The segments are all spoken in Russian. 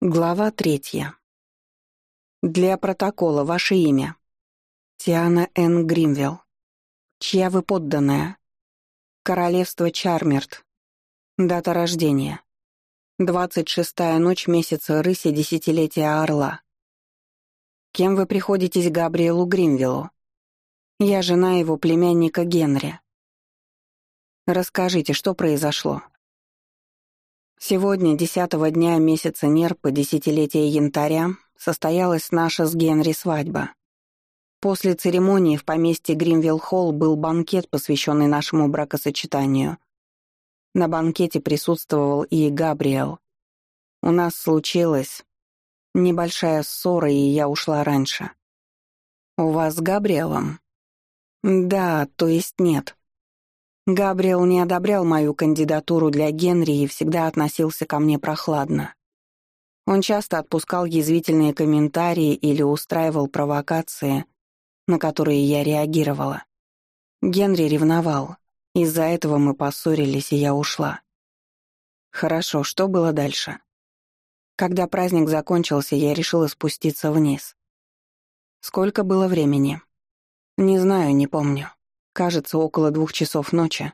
Глава третья. Для протокола ваше имя. Тиана Н. Гримвилл. Чья вы подданная? Королевство Чармерт. Дата рождения. 26-я ночь месяца рыси десятилетия Орла. Кем вы приходитесь Габриэлу Гримвиллу? Я жена его племянника Генри. Расскажите, что произошло? Сегодня, десятого дня месяца Нерпа, десятилетия янтаря, состоялась наша с Генри свадьба. После церемонии в поместье Гримвилл-Холл был банкет, посвященный нашему бракосочетанию. На банкете присутствовал и Габриэл. У нас случилась небольшая ссора, и я ушла раньше. «У вас с Габриэлом?» «Да, то есть нет. Габриэл не одобрял мою кандидатуру для Генри и всегда относился ко мне прохладно. Он часто отпускал язвительные комментарии или устраивал провокации, на которые я реагировала. Генри ревновал. Из-за этого мы поссорились, и я ушла. Хорошо, что было дальше? Когда праздник закончился, я решила спуститься вниз. Сколько было времени? Не знаю, не помню. Кажется, около двух часов ночи.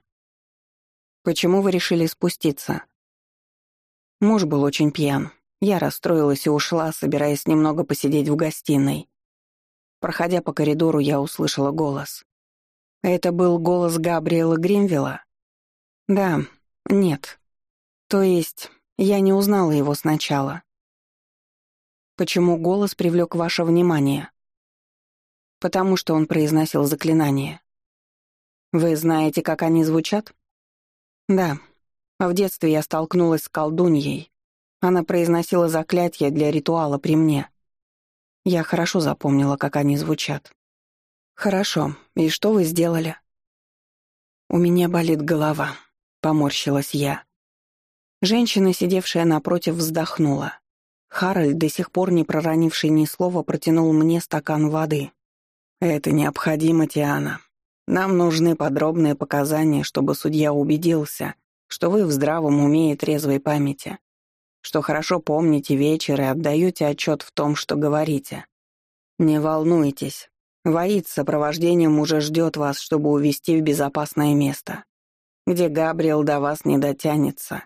Почему вы решили спуститься? Муж был очень пьян. Я расстроилась и ушла, собираясь немного посидеть в гостиной. Проходя по коридору, я услышала голос. Это был голос Габриэла Гримвилла? Да, нет. То есть, я не узнала его сначала. Почему голос привлек ваше внимание? Потому что он произносил заклинание. Вы знаете, как они звучат? Да. В детстве я столкнулась с колдуньей. Она произносила заклятия для ритуала при мне. Я хорошо запомнила, как они звучат. Хорошо. И что вы сделали? У меня болит голова, поморщилась я. Женщина, сидевшая напротив, вздохнула. Харальд, до сих пор не проронивший ни слова, протянул мне стакан воды. «Это необходимо, Тиана. Нам нужны подробные показания, чтобы судья убедился, что вы в здравом уме и трезвой памяти, что хорошо помните вечер и отдаете отчет в том, что говорите. Не волнуйтесь. Воит с сопровождением уже ждет вас, чтобы увести в безопасное место, где Габриэл до вас не дотянется.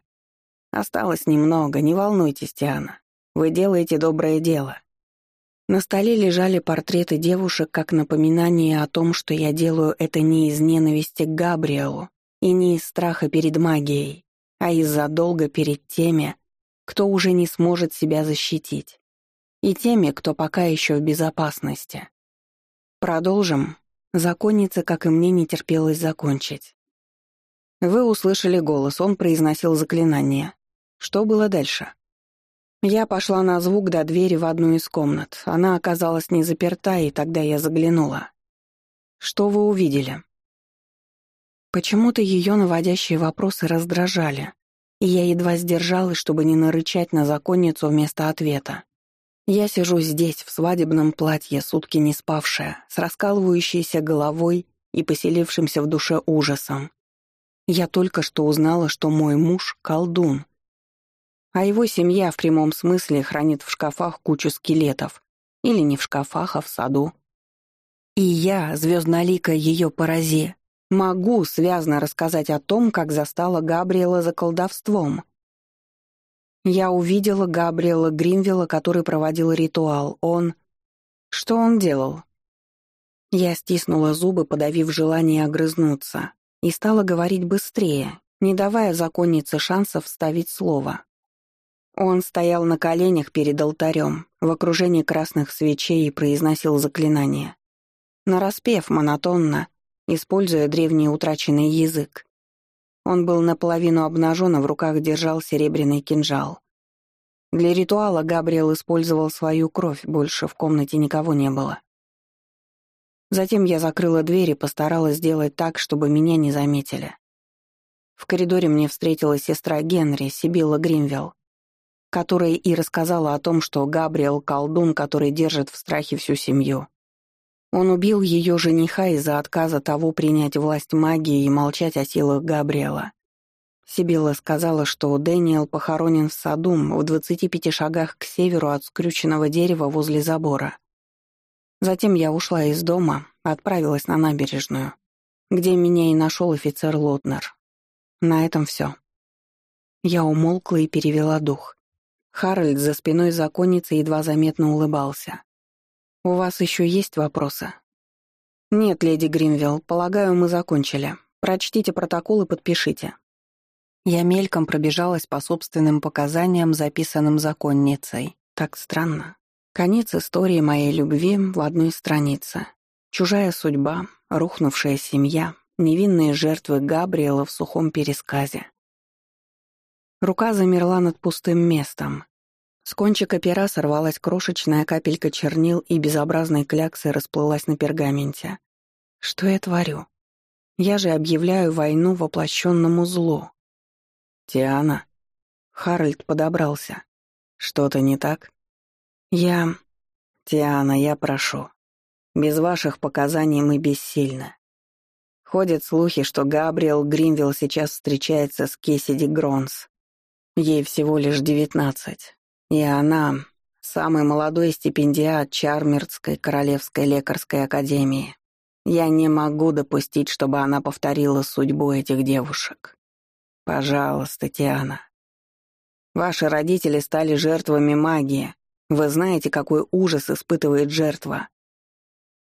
Осталось немного, не волнуйтесь, Тиана. Вы делаете доброе дело. На столе лежали портреты девушек как напоминание о том, что я делаю это не из ненависти к Габриэлу и не из страха перед магией, а из-за долга перед теми, кто уже не сможет себя защитить, и теми, кто пока еще в безопасности. Продолжим. Законница, как и мне, не терпелось закончить. Вы услышали голос, он произносил заклинание. Что было дальше? Я пошла на звук до двери в одну из комнат. Она оказалась не заперта, и тогда я заглянула. «Что вы увидели?» Почему-то ее наводящие вопросы раздражали, и я едва сдержалась, чтобы не нарычать на законницу вместо ответа. Я сижу здесь, в свадебном платье, сутки не спавшая, с раскалывающейся головой и поселившимся в душе ужасом. Я только что узнала, что мой муж — колдун, а его семья в прямом смысле хранит в шкафах кучу скелетов. Или не в шкафах, а в саду. И я, звезднолика ее порази, могу связно рассказать о том, как застала Габриэла за колдовством. Я увидела Габриэла Гринвилла, который проводил ритуал. Он... Что он делал? Я стиснула зубы, подавив желание огрызнуться, и стала говорить быстрее, не давая законнице шансов вставить слово. Он стоял на коленях перед алтарем, в окружении красных свечей и произносил заклинания. Нараспев монотонно, используя древний утраченный язык. Он был наполовину обнажен, а в руках держал серебряный кинжал. Для ритуала Габриэл использовал свою кровь, больше в комнате никого не было. Затем я закрыла дверь и постаралась сделать так, чтобы меня не заметили. В коридоре мне встретилась сестра Генри, Сибилла Гримвилл которая и рассказала о том, что Габриэл — колдун, который держит в страхе всю семью. Он убил ее жениха из-за отказа того принять власть магии и молчать о силах Габриэла. Сибилла сказала, что Дэниел похоронен в саду в 25 шагах к северу от скрюченного дерева возле забора. Затем я ушла из дома, отправилась на набережную, где меня и нашел офицер Лотнер. На этом все. Я умолкла и перевела дух. Харальд за спиной законницы едва заметно улыбался. «У вас еще есть вопросы?» «Нет, леди Гримвилл, полагаю, мы закончили. Прочтите протокол и подпишите». Я мельком пробежалась по собственным показаниям, записанным законницей. Так странно. Конец истории моей любви в одной странице. Чужая судьба, рухнувшая семья, невинные жертвы Габриэла в сухом пересказе. Рука замерла над пустым местом. С кончика пера сорвалась крошечная капелька чернил и безобразной кляксой расплылась на пергаменте. Что я творю? Я же объявляю войну воплощенному злу. «Тиана». Харальд подобрался. «Что-то не так?» «Я...» «Тиана, я прошу. Без ваших показаний мы бессильны. Ходят слухи, что Габриэл Гринвилл сейчас встречается с Кесиди Гронс. Ей всего лишь девятнадцать. И она — самый молодой стипендиат Чармердской Королевской лекарской академии. Я не могу допустить, чтобы она повторила судьбу этих девушек. Пожалуйста, Тиана. Ваши родители стали жертвами магии. Вы знаете, какой ужас испытывает жертва.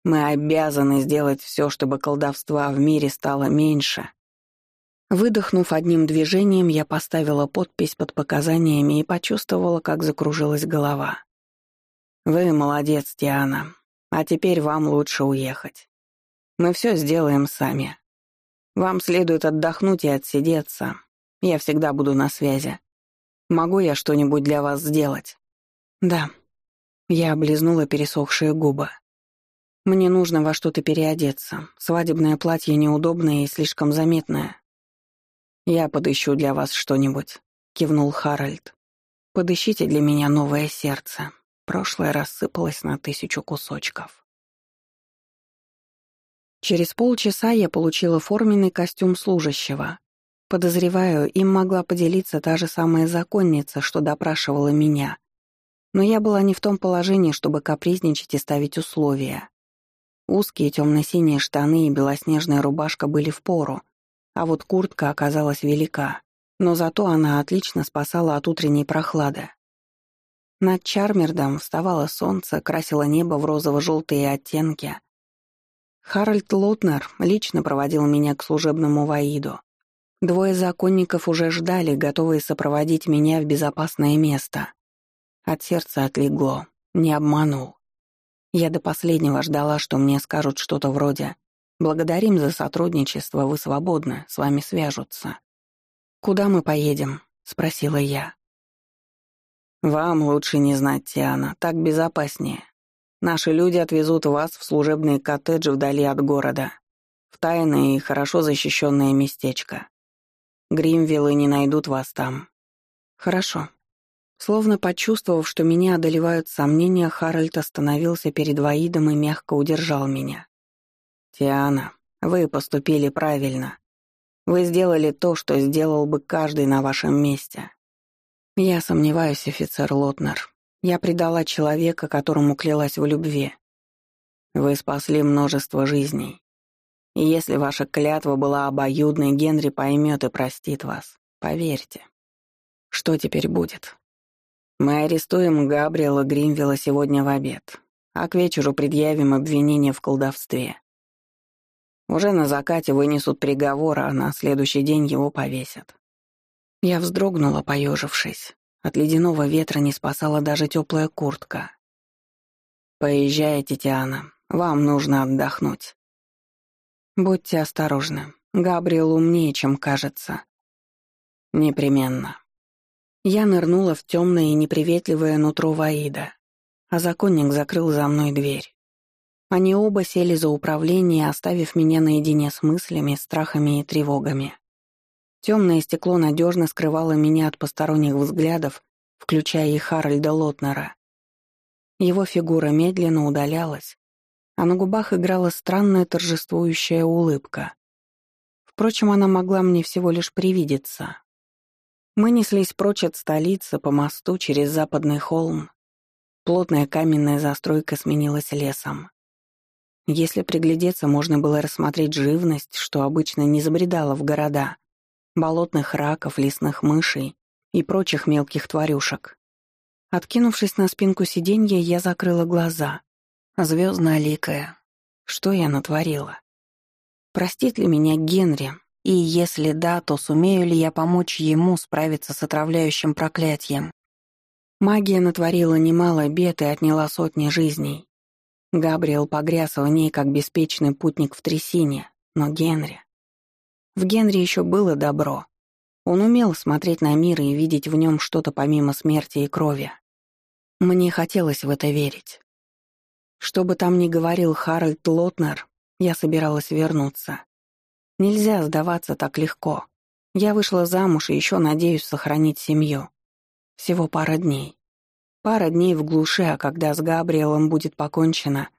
Мы обязаны сделать все, чтобы колдовства в мире стало меньше. Выдохнув одним движением, я поставила подпись под показаниями и почувствовала, как закружилась голова. «Вы молодец, Тиана. А теперь вам лучше уехать. Мы все сделаем сами. Вам следует отдохнуть и отсидеться, я всегда буду на связи. Могу я что-нибудь для вас сделать?» «Да». Я облизнула пересохшие губы. «Мне нужно во что-то переодеться. Свадебное платье неудобное и слишком заметное». «Я подыщу для вас что-нибудь», — кивнул Харальд. «Подыщите для меня новое сердце. Прошлое рассыпалось на тысячу кусочков». Через полчаса я получила форменный костюм служащего, Подозреваю, им могла поделиться та же самая законница, что допрашивала меня. Но я была не в том положении, чтобы капризничать и ставить условия. Узкие темно-синие штаны и белоснежная рубашка были в пору, а вот куртка оказалась велика, но зато она отлично спасала от утренней прохлады. Над Чармердом вставало солнце, красило небо в розово-желтые оттенки. Харальд Лотнер лично проводил меня к служебному Ваиду, Двое законников уже ждали, готовые сопроводить меня в безопасное место. От сердца отлегло, не обманул. Я до последнего ждала, что мне скажут что-то вроде «Благодарим за сотрудничество, вы свободны, с вами свяжутся». «Куда мы поедем?» — спросила я. «Вам лучше не знать, Тиана, так безопаснее. Наши люди отвезут вас в служебные коттеджи вдали от города, в тайное и хорошо защищенное местечко. Гримвиллы не найдут вас там. Хорошо. Словно почувствовав, что меня одолевают сомнения, Харальд остановился перед Ваидом и мягко удержал меня. «Тиана, вы поступили правильно. Вы сделали то, что сделал бы каждый на вашем месте. Я сомневаюсь, офицер Лотнер. Я предала человека, которому клялась в любви. Вы спасли множество жизней. И если ваша клятва была обоюдной, Генри поймет и простит вас. Поверьте. Что теперь будет? Мы арестуем Габриэла Гримвилла сегодня в обед, а к вечеру предъявим обвинение в колдовстве. Уже на закате вынесут приговор, а на следующий день его повесят. Я вздрогнула, поежившись. От ледяного ветра не спасала даже теплая куртка. «Поезжайте, Тиана, вам нужно отдохнуть. «Будьте осторожны. Габриэл умнее, чем кажется». «Непременно». Я нырнула в темное и неприветливое нутро Ваида, а законник закрыл за мной дверь. Они оба сели за управление, оставив меня наедине с мыслями, страхами и тревогами. Темное стекло надежно скрывало меня от посторонних взглядов, включая и Харальда Лотнера. Его фигура медленно удалялась, а на губах играла странная торжествующая улыбка. Впрочем, она могла мне всего лишь привидеться. Мы неслись прочь от столицы по мосту через западный холм. Плотная каменная застройка сменилась лесом. Если приглядеться, можно было рассмотреть живность, что обычно не забредала в города, болотных раков, лесных мышей и прочих мелких тварюшек. Откинувшись на спинку сиденья, я закрыла глаза. Звездно-ликая. Что я натворила? Простит ли меня Генри? И если да, то сумею ли я помочь ему справиться с отравляющим проклятием? Магия натворила немало бед и отняла сотни жизней. Габриэл погряз в ней, как беспечный путник в трясине, но Генри... В Генри еще было добро. Он умел смотреть на мир и видеть в нем что-то помимо смерти и крови. Мне хотелось в это верить. Что бы там ни говорил Харальд Лотнер, я собиралась вернуться. Нельзя сдаваться так легко. Я вышла замуж и еще надеюсь сохранить семью. Всего пара дней. Пара дней в глуши, а когда с Габриэлом будет покончено,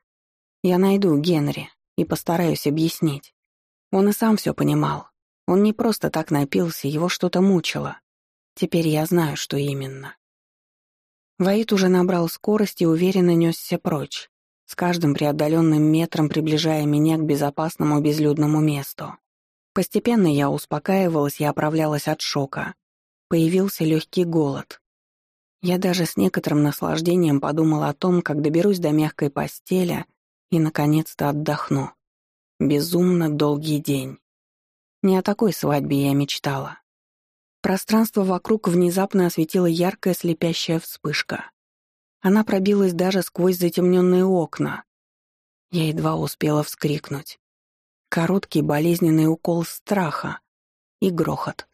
я найду Генри и постараюсь объяснить. Он и сам все понимал. Он не просто так напился, его что-то мучило. Теперь я знаю, что именно. Ваид уже набрал скорость и уверенно несся прочь, с каждым преодоленным метром приближая меня к безопасному безлюдному месту. Постепенно я успокаивалась и оправлялась от шока. Появился легкий голод. Я даже с некоторым наслаждением подумала о том, как доберусь до мягкой постели и, наконец-то, отдохну. Безумно долгий день. Не о такой свадьбе я мечтала. Пространство вокруг внезапно осветила яркая слепящая вспышка. Она пробилась даже сквозь затемненные окна. Я едва успела вскрикнуть. Короткий болезненный укол страха и грохот.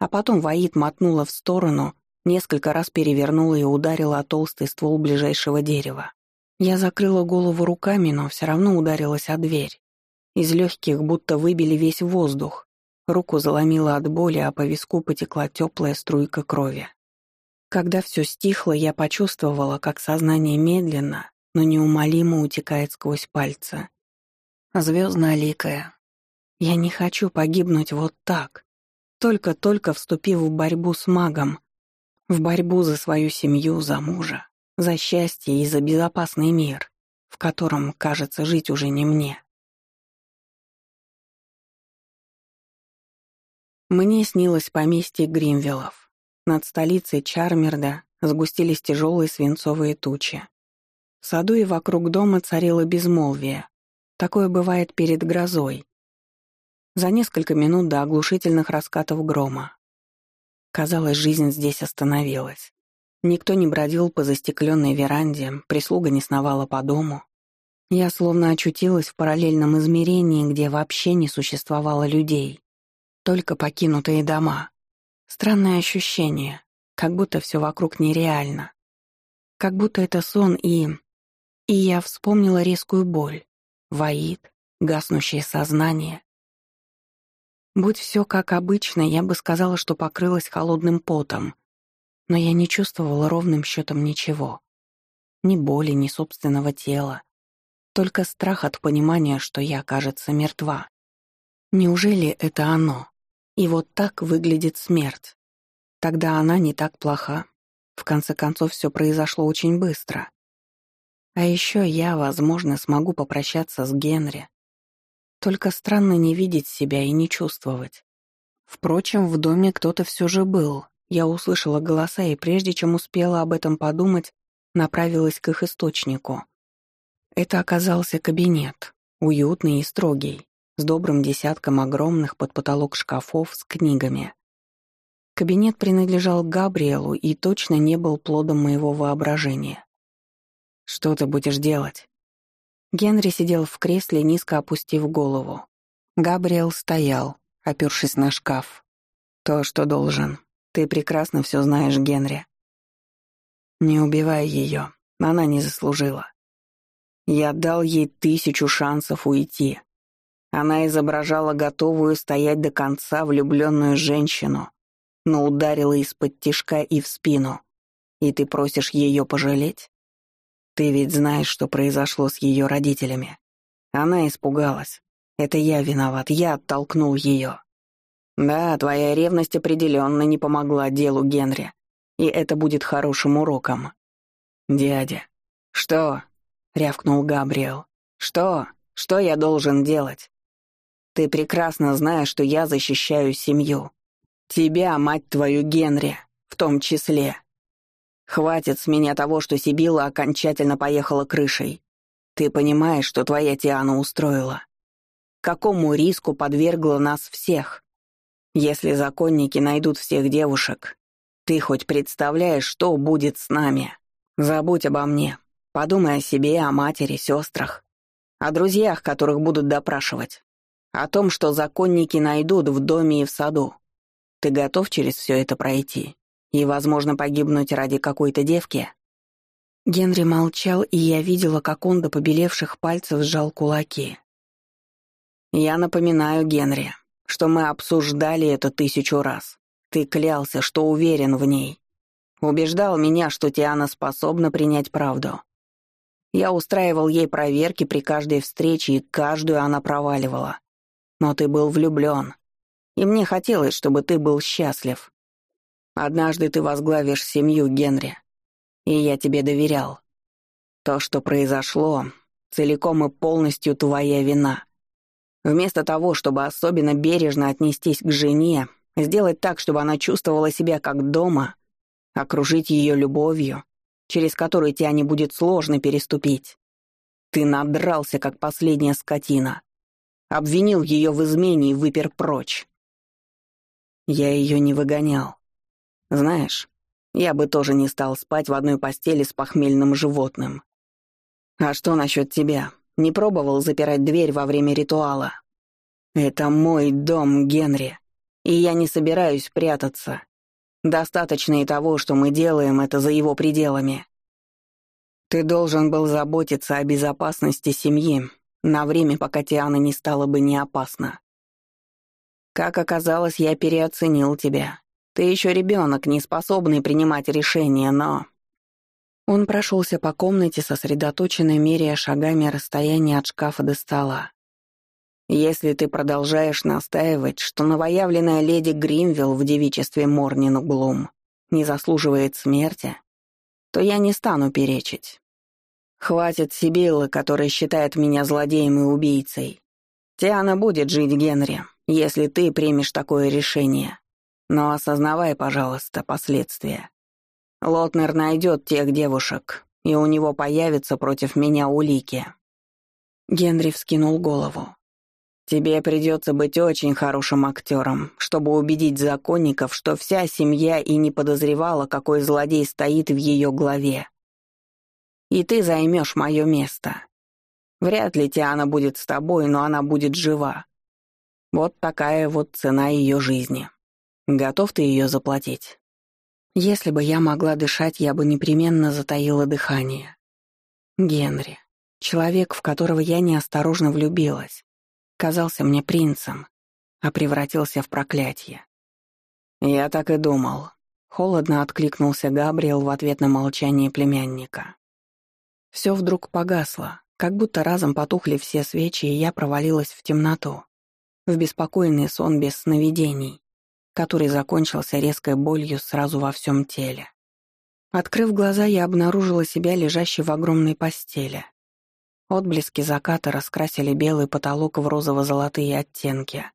А потом Ваид мотнула в сторону, несколько раз перевернула и ударила о толстый ствол ближайшего дерева. Я закрыла голову руками, но все равно ударилась о дверь. Из легких будто выбили весь воздух. Руку заломила от боли, а по виску потекла теплая струйка крови. Когда все стихло, я почувствовала, как сознание медленно, но неумолимо утекает сквозь пальцы. Звездно-ликая. Я не хочу погибнуть вот так, только-только вступив в борьбу с магом, в борьбу за свою семью, за мужа, за счастье и за безопасный мир, в котором, кажется, жить уже не мне. Мне снилось поместье Гримвиллов. Над столицей Чармерда сгустились тяжелые свинцовые тучи. В саду и вокруг дома царило безмолвие. Такое бывает перед грозой. За несколько минут до оглушительных раскатов грома. Казалось, жизнь здесь остановилась. Никто не бродил по застекленной веранде, прислуга не сновала по дому. Я словно очутилась в параллельном измерении, где вообще не существовало людей. Только покинутые дома. Странное ощущение, как будто все вокруг нереально. Как будто это сон и... И я вспомнила резкую боль. Воит, гаснущее сознание. Будь все как обычно, я бы сказала, что покрылась холодным потом. Но я не чувствовала ровным счетом ничего. Ни боли, ни собственного тела. Только страх от понимания, что я, кажется, мертва. Неужели это оно? И вот так выглядит смерть. Тогда она не так плоха. В конце концов, все произошло очень быстро. А еще я, возможно, смогу попрощаться с Генри. Только странно не видеть себя и не чувствовать. Впрочем, в доме кто-то все же был. Я услышала голоса, и прежде чем успела об этом подумать, направилась к их источнику. Это оказался кабинет, уютный и строгий с добрым десятком огромных под потолок шкафов с книгами. Кабинет принадлежал Габриэлу и точно не был плодом моего воображения. «Что ты будешь делать?» Генри сидел в кресле, низко опустив голову. Габриэл стоял, опершись на шкаф. «То, что должен. Ты прекрасно все знаешь, Генри. Не убивай ее, она не заслужила. Я дал ей тысячу шансов уйти, она изображала готовую стоять до конца влюбленную женщину, но ударила из-под тишка и в спину. И ты просишь ее пожалеть? Ты ведь знаешь, что произошло с ее родителями. Она испугалась. Это я виноват, я оттолкнул ее. Да, твоя ревность определенно не помогла делу Генри, и это будет хорошим уроком. Дядя. Что? рявкнул Габриэл. Что? Что я должен делать? Ты прекрасно знаешь, что я защищаю семью. Тебя, мать твою, Генри, в том числе. Хватит с меня того, что Сибила окончательно поехала крышей. Ты понимаешь, что твоя Тиана устроила? Какому риску подвергла нас всех? Если законники найдут всех девушек, ты хоть представляешь, что будет с нами? Забудь обо мне. Подумай о себе, о матери, сестрах, о друзьях, которых будут допрашивать, о том, что законники найдут в доме и в саду. Ты готов через все это пройти? И, возможно, погибнуть ради какой-то девки?» Генри молчал, и я видела, как он до побелевших пальцев сжал кулаки. «Я напоминаю, Генри, что мы обсуждали это тысячу раз. Ты клялся, что уверен в ней. Убеждал меня, что Тиана способна принять правду. Я устраивал ей проверки при каждой встрече, и каждую она проваливала. Но ты был влюблен, и мне хотелось, чтобы ты был счастлив. Однажды ты возглавишь семью, Генри. И я тебе доверял. То, что произошло, целиком и полностью твоя вина. Вместо того, чтобы особенно бережно отнестись к жене, сделать так, чтобы она чувствовала себя как дома, окружить ее любовью, через которую тебя не будет сложно переступить. Ты надрался, как последняя скотина. Обвинил ее в измене и выпер прочь. Я ее не выгонял. Знаешь, я бы тоже не стал спать в одной постели с похмельным животным. А что насчет тебя? Не пробовал запирать дверь во время ритуала? Это мой дом, Генри, и я не собираюсь прятаться. Достаточно и того, что мы делаем это за его пределами. Ты должен был заботиться о безопасности семьи на время, пока Тиана не стала бы неопасна. Как оказалось, я переоценил тебя. Ты еще ребенок, не способный принимать решения, но...» Он прошелся по комнате, сосредоточенно меряя шагами расстояние от шкафа до стола. «Если ты продолжаешь настаивать, что новоявленная леди Гримвилл в девичестве Морнинг Блум не заслуживает смерти, то я не стану перечить. Хватит Сибиллы, которая считает меня злодеем и убийцей. Тиана будет жить Генри, если ты примешь такое решение. Но осознавай, пожалуйста, последствия. Лотнер найдет тех девушек, и у него появятся против меня улики». Генри вскинул голову. «Тебе придется быть очень хорошим актером, чтобы убедить законников, что вся семья и не подозревала, какой злодей стоит в ее главе. И ты займешь мое место. Вряд ли Тиана будет с тобой, но она будет жива. Вот такая вот цена ее жизни». Готов ты ее заплатить? Если бы я могла дышать, я бы непременно затаила дыхание. Генри, человек, в которого я неосторожно влюбилась, казался мне принцем, а превратился в проклятие. Я так и думал. Холодно откликнулся Габриэл в ответ на молчание племянника. Все вдруг погасло, как будто разом потухли все свечи, и я провалилась в темноту, в беспокойный сон без сновидений, который закончился резкой болью сразу во всем теле. Открыв глаза, я обнаружила себя лежащей в огромной постели. Отблески заката раскрасили белый потолок в розово-золотые оттенки.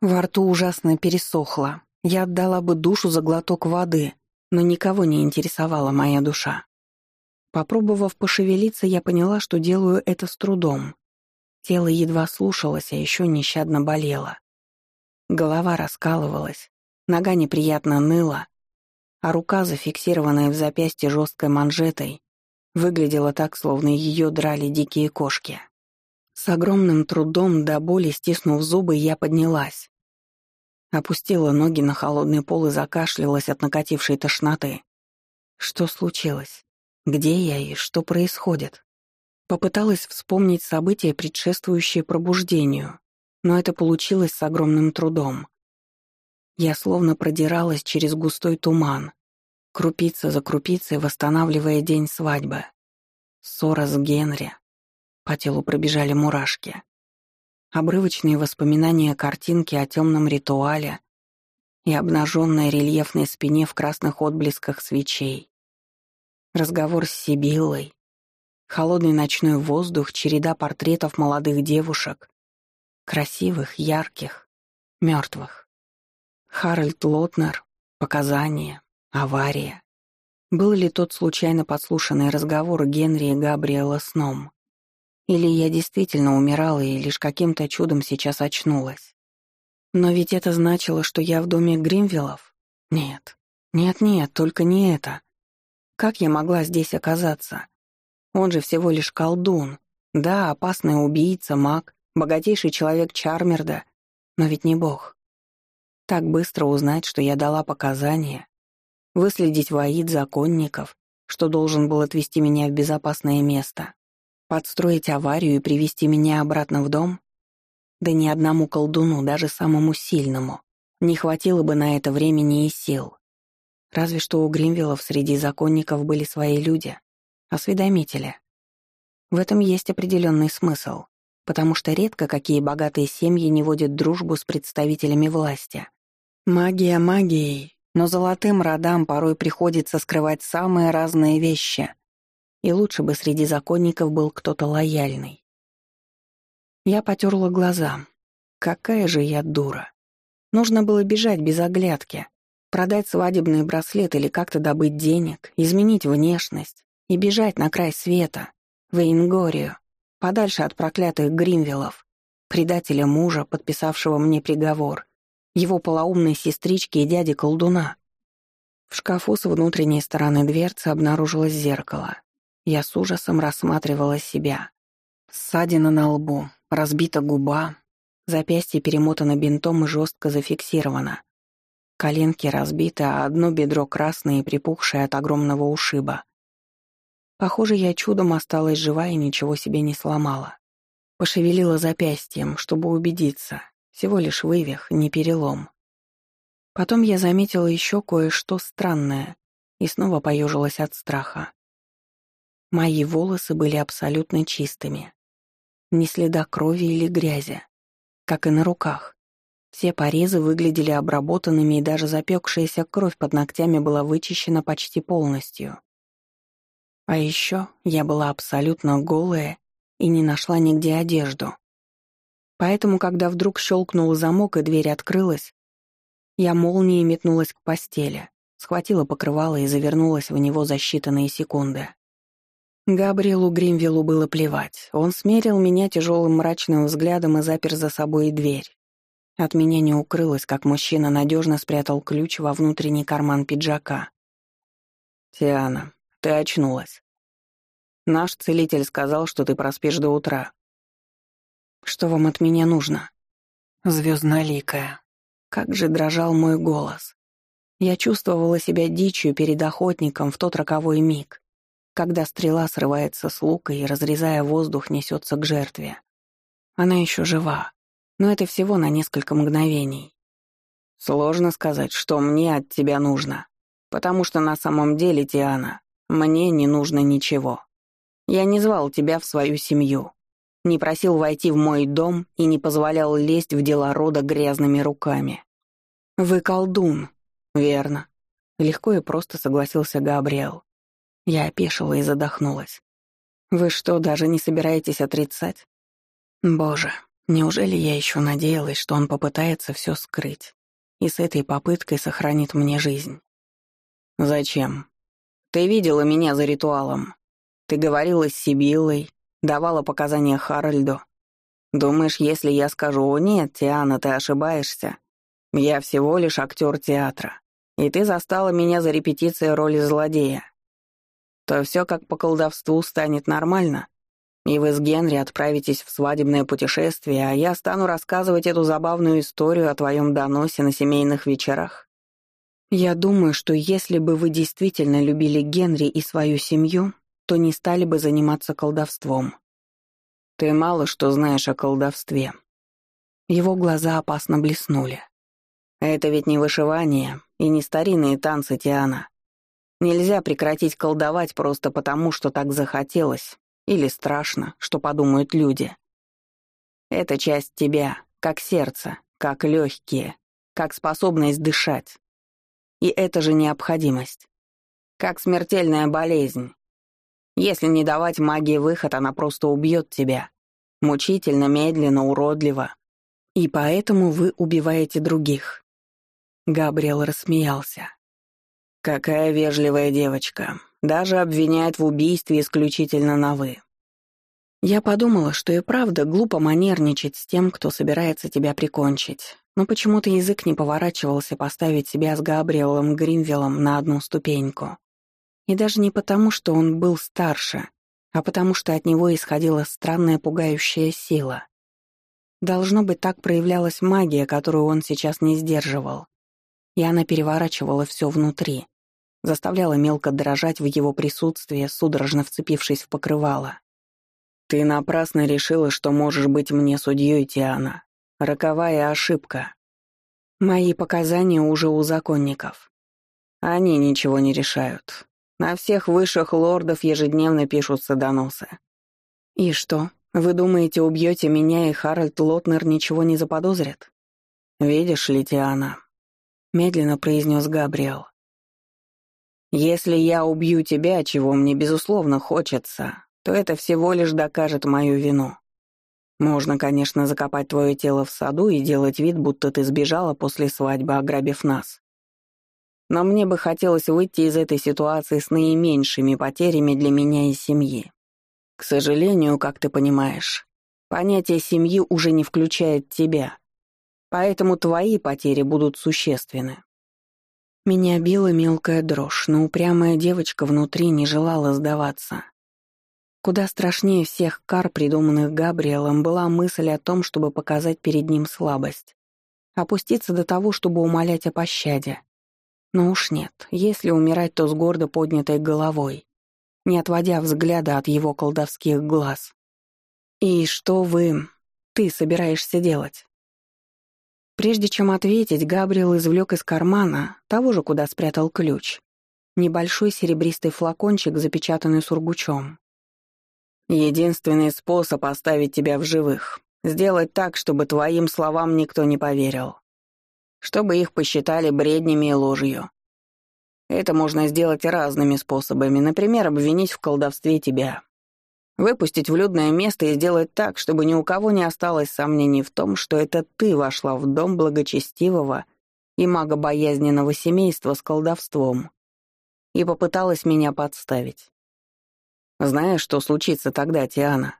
Во рту ужасно пересохло. Я отдала бы душу за глоток воды, но никого не интересовала моя душа. Попробовав пошевелиться, я поняла, что делаю это с трудом. Тело едва слушалось, а еще нещадно болело. Голова раскалывалась, нога неприятно ныла, а рука, зафиксированная в запястье жесткой манжетой, выглядела так, словно ее драли дикие кошки. С огромным трудом до боли стиснув зубы, я поднялась. Опустила ноги на холодный пол и закашлялась от накатившей тошноты. Что случилось? Где я и что происходит? Попыталась вспомнить события, предшествующие пробуждению, но это получилось с огромным трудом. Я словно продиралась через густой туман, крупица за крупицей восстанавливая день свадьбы. Ссора с Генри. По телу пробежали мурашки. Обрывочные воспоминания картинки о темном ритуале, и обнаженной рельефной спине в красных отблесках свечей. Разговор с Сибиллой, холодный ночной воздух, череда портретов молодых девушек, красивых, ярких, мертвых. Харальд Лотнер, показания, авария. Был ли тот случайно подслушанный разговор Генри и Габриэла сном? Или я действительно умирала и лишь каким-то чудом сейчас очнулась? Но ведь это значило, что я в доме Гримвиллов? Нет. Нет-нет, только не это. Как я могла здесь оказаться? Он же всего лишь колдун. Да, опасный убийца, маг, богатейший человек Чармерда, но ведь не бог. Так быстро узнать, что я дала показания, выследить воид законников, что должен был отвезти меня в безопасное место, подстроить аварию и привести меня обратно в дом? Да ни одному колдуну, даже самому сильному, не хватило бы на это времени и сил. Разве что у Гримвиллов среди законников были свои люди, осведомители. В этом есть определенный смысл, потому что редко какие богатые семьи не водят дружбу с представителями власти. Магия магией, но золотым родам порой приходится скрывать самые разные вещи, и лучше бы среди законников был кто-то лояльный. Я потерла глаза. Какая же я дура. Нужно было бежать без оглядки, продать свадебный браслет или как-то добыть денег, изменить внешность и бежать на край света, в Эйнгорию, подальше от проклятых Гримвиллов, предателя мужа, подписавшего мне приговор, его полоумной сестрички и дяди колдуна. В шкафу с внутренней стороны дверцы обнаружилось зеркало. Я с ужасом рассматривала себя. Ссадина на лбу, Разбита губа, запястье перемотано бинтом и жестко зафиксировано. Коленки разбиты, а одно бедро красное и припухшее от огромного ушиба. Похоже, я чудом осталась жива и ничего себе не сломала. Пошевелила запястьем, чтобы убедиться. Всего лишь вывих, не перелом. Потом я заметила еще кое-что странное и снова поежилась от страха. Мои волосы были абсолютно чистыми. Ни следа крови или грязи. Как и на руках. Все порезы выглядели обработанными, и даже запекшаяся кровь под ногтями была вычищена почти полностью. А еще я была абсолютно голая и не нашла нигде одежду. Поэтому, когда вдруг щелкнул замок и дверь открылась, я молнией метнулась к постели, схватила покрывало и завернулась в него за считанные секунды. Габриэлу Гримвиллу было плевать. Он смерил меня тяжелым мрачным взглядом и запер за собой дверь. От меня не укрылось, как мужчина надежно спрятал ключ во внутренний карман пиджака. «Тиана, ты очнулась. Наш целитель сказал, что ты проспишь до утра». «Что вам от меня нужно?» Звездноликая. Как же дрожал мой голос. Я чувствовала себя дичью перед охотником в тот роковой миг когда стрела срывается с лука и, разрезая воздух, несется к жертве. Она еще жива, но это всего на несколько мгновений. Сложно сказать, что мне от тебя нужно, потому что на самом деле, Тиана, мне не нужно ничего. Я не звал тебя в свою семью, не просил войти в мой дом и не позволял лезть в дела рода грязными руками. Вы колдун, верно. Легко и просто согласился Габриэл. Я опешила и задохнулась. «Вы что, даже не собираетесь отрицать?» «Боже, неужели я еще надеялась, что он попытается все скрыть и с этой попыткой сохранит мне жизнь?» «Зачем? Ты видела меня за ритуалом. Ты говорила с Сибиллой, давала показания Харальду. Думаешь, если я скажу «О нет, Тиана, ты ошибаешься», я всего лишь актер театра, и ты застала меня за репетицией роли злодея то все как по колдовству станет нормально, и вы с Генри отправитесь в свадебное путешествие, а я стану рассказывать эту забавную историю о твоем доносе на семейных вечерах. Я думаю, что если бы вы действительно любили Генри и свою семью, то не стали бы заниматься колдовством. Ты мало что знаешь о колдовстве. Его глаза опасно блеснули. Это ведь не вышивание и не старинные танцы Тиана. Нельзя прекратить колдовать просто потому, что так захотелось, или страшно, что подумают люди. Это часть тебя, как сердце, как легкие, как способность дышать. И это же необходимость. Как смертельная болезнь. Если не давать магии выход, она просто убьет тебя. Мучительно, медленно, уродливо. И поэтому вы убиваете других. Габриэл рассмеялся. Какая вежливая девочка. Даже обвиняет в убийстве исключительно на «вы». Я подумала, что и правда глупо манерничать с тем, кто собирается тебя прикончить, но почему-то язык не поворачивался поставить себя с Габриэлом Гринвиллом на одну ступеньку. И даже не потому, что он был старше, а потому что от него исходила странная пугающая сила. Должно быть, так проявлялась магия, которую он сейчас не сдерживал. И она переворачивала все внутри, заставляла мелко дрожать в его присутствии, судорожно вцепившись в покрывало. «Ты напрасно решила, что можешь быть мне судьей, Тиана. Роковая ошибка. Мои показания уже у законников. Они ничего не решают. На всех высших лордов ежедневно пишутся доносы. И что, вы думаете, убьете меня, и Харальд Лотнер ничего не заподозрит? Видишь ли, Тиана, медленно произнес Габриэл. Если я убью тебя, чего мне безусловно хочется, то это всего лишь докажет мою вину. Можно, конечно, закопать твое тело в саду и делать вид, будто ты сбежала после свадьбы, ограбив нас. Но мне бы хотелось выйти из этой ситуации с наименьшими потерями для меня и семьи. К сожалению, как ты понимаешь, понятие семьи уже не включает тебя, поэтому твои потери будут существенны. Меня била мелкая дрожь, но упрямая девочка внутри не желала сдаваться. Куда страшнее всех кар, придуманных Габриэлом, была мысль о том, чтобы показать перед ним слабость. Опуститься до того, чтобы умолять о пощаде. Но уж нет, если умирать, то с гордо поднятой головой, не отводя взгляда от его колдовских глаз. «И что вы... ты собираешься делать?» Прежде чем ответить, Габриэл извлек из кармана, того же, куда спрятал ключ, небольшой серебристый флакончик, запечатанный сургучом. Единственный способ оставить тебя в живых — сделать так, чтобы твоим словам никто не поверил. Чтобы их посчитали бреднями и ложью. Это можно сделать разными способами, например, обвинить в колдовстве тебя. Выпустить в людное место и сделать так, чтобы ни у кого не осталось сомнений в том, что это ты вошла в дом благочестивого и магобоязненного семейства с колдовством и попыталась меня подставить. Знаешь, что случится тогда, Тиана?»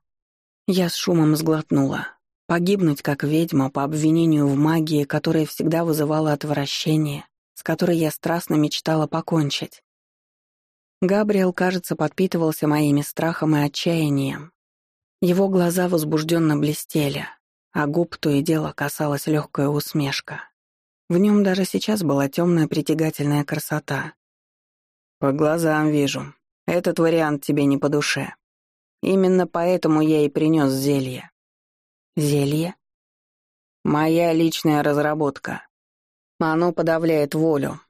Я с шумом сглотнула. Погибнуть как ведьма по обвинению в магии, которая всегда вызывала отвращение, с которой я страстно мечтала покончить. Габриэл, кажется, подпитывался моими страхом и отчаянием. Его глаза возбужденно блестели, а губ то и дело касалась легкая усмешка. В нем даже сейчас была темная притягательная красота. «По глазам вижу», этот вариант тебе не по душе. Именно поэтому я и принес зелье. Зелье? Моя личная разработка. Оно подавляет волю.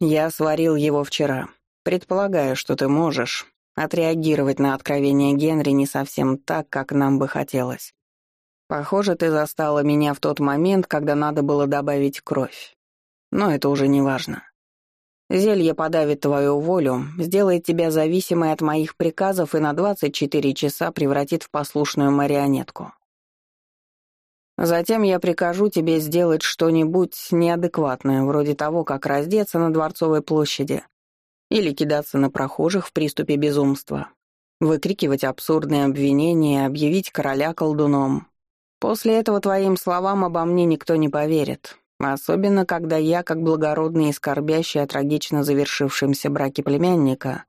Я сварил его вчера. Предполагаю, что ты можешь отреагировать на откровение Генри не совсем так, как нам бы хотелось. Похоже, ты застала меня в тот момент, когда надо было добавить кровь. Но это уже не важно. Зелье подавит твою волю, сделает тебя зависимой от моих приказов и на 24 часа превратит в послушную марионетку. Затем я прикажу тебе сделать что-нибудь неадекватное, вроде того, как раздеться на Дворцовой площади или кидаться на прохожих в приступе безумства, выкрикивать абсурдные обвинения, объявить короля колдуном. После этого твоим словам обо мне никто не поверит, Особенно, когда я, как благородный и скорбящий о трагично завершившемся браке племянника,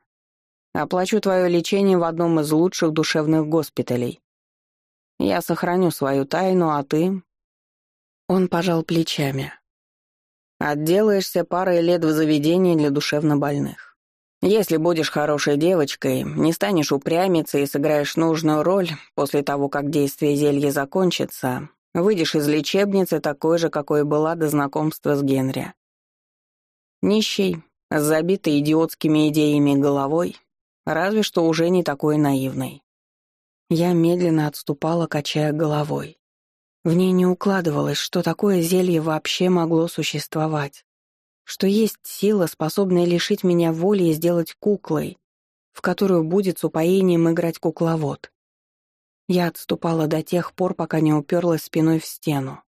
оплачу твое лечение в одном из лучших душевных госпиталей. Я сохраню свою тайну, а ты...» Он пожал плечами. «Отделаешься парой лет в заведении для душевнобольных. Если будешь хорошей девочкой, не станешь упрямиться и сыграешь нужную роль после того, как действие зелья закончится, Выйдешь из лечебницы такой же, какой была до знакомства с Генри. Нищий, с забитой идиотскими идеями головой, разве что уже не такой наивный. Я медленно отступала, качая головой. В ней не укладывалось, что такое зелье вообще могло существовать. Что есть сила, способная лишить меня воли и сделать куклой, в которую будет с упоением играть кукловод. Я отступала до тех пор, пока не уперлась спиной в стену.